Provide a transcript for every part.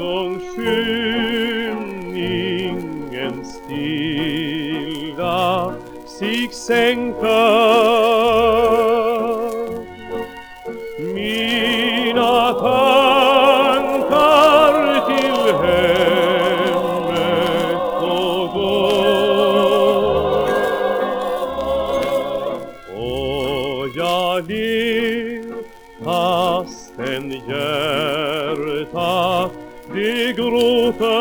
gång skymningen stilla sig sänka Mina tankar till hemmet och gå. och jag ler fastän hjärtat mi gruta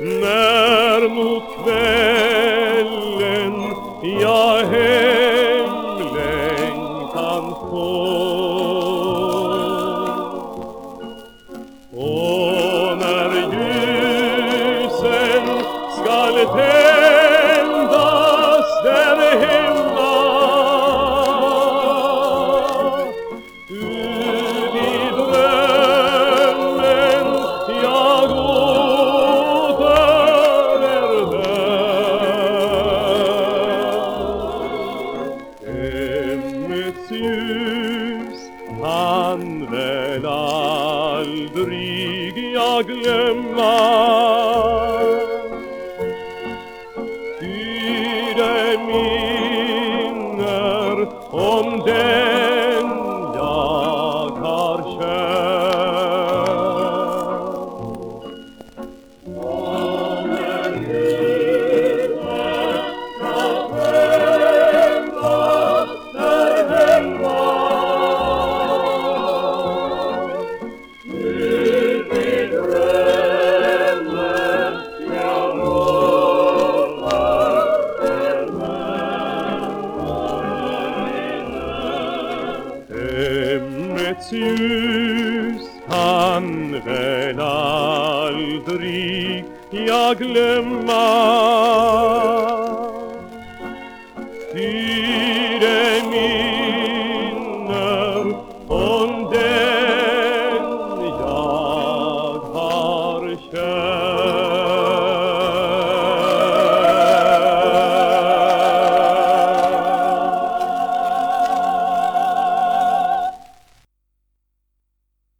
Mermut vellen ja hemlen kan få. Och när ljusen skall tända hus. Kan väl aldrig jag glömma. Ty det Hemmets ljus kan väl aldrig jag glömma.